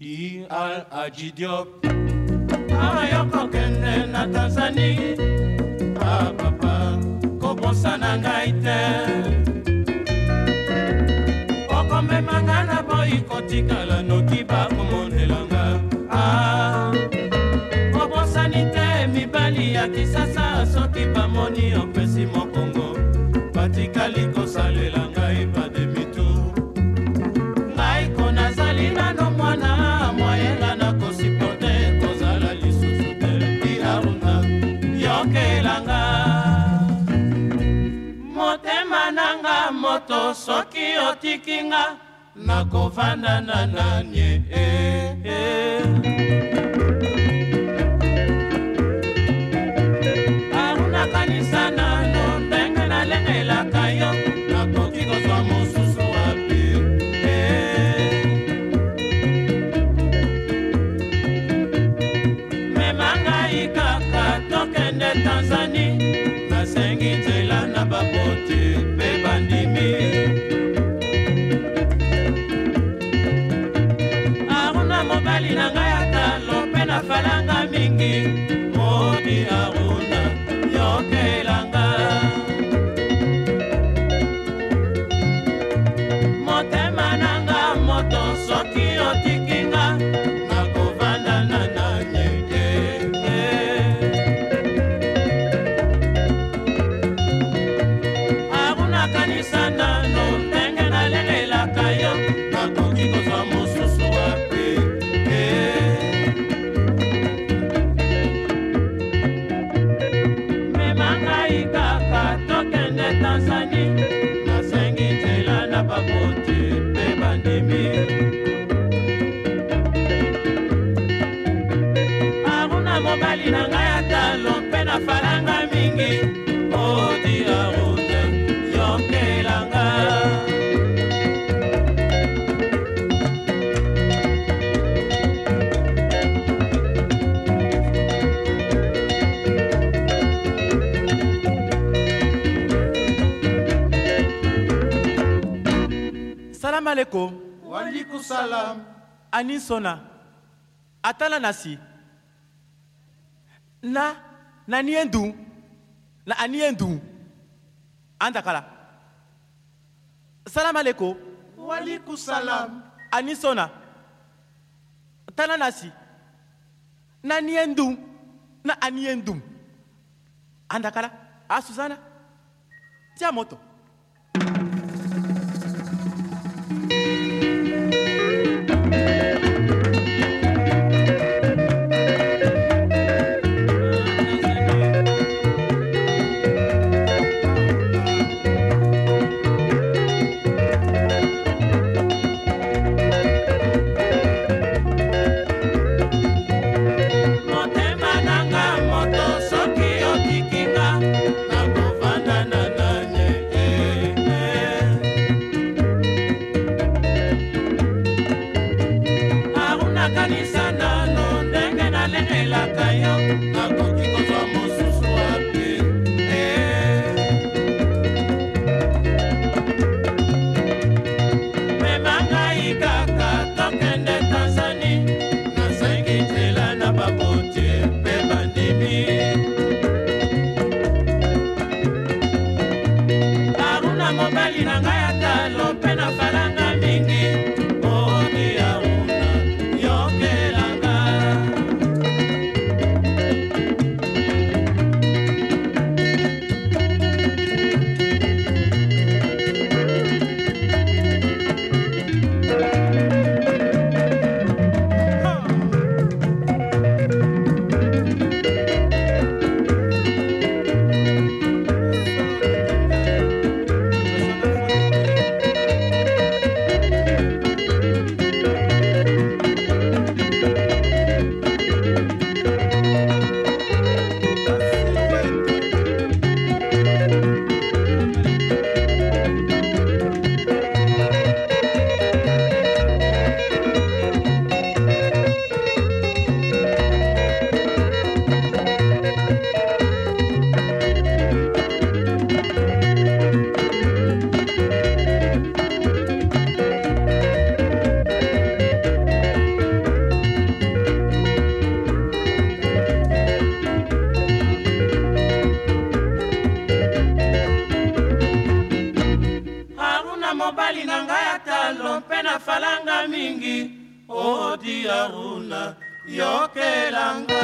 i al ajidiop amayoko kende na tanzani apapa ah, kobosana ngai te okomemanga na boyi kotikala noki bakomonelanga ah, obosani te mibali ya kisasa soki bamoni opesi mokongo batikali kosalela moto soki otiki nga nakovanda na nanie eh, eh. falanga mobali na ngai atalo mpe na falanga mingi odia rute yokelanga salamu aleykum waaleykum salam ani sɔnna a taala na si na na ni ye n dun na a ni ye n dun an ta kala salama le ko walikusalam a ni sɔn na tana na si na ni ye n dun na a ni ye n dun an ta kala a ah, susanna tiya mɔtɔ mobali na ngai atalo mpe na falanga mingi odiaruna yokelanga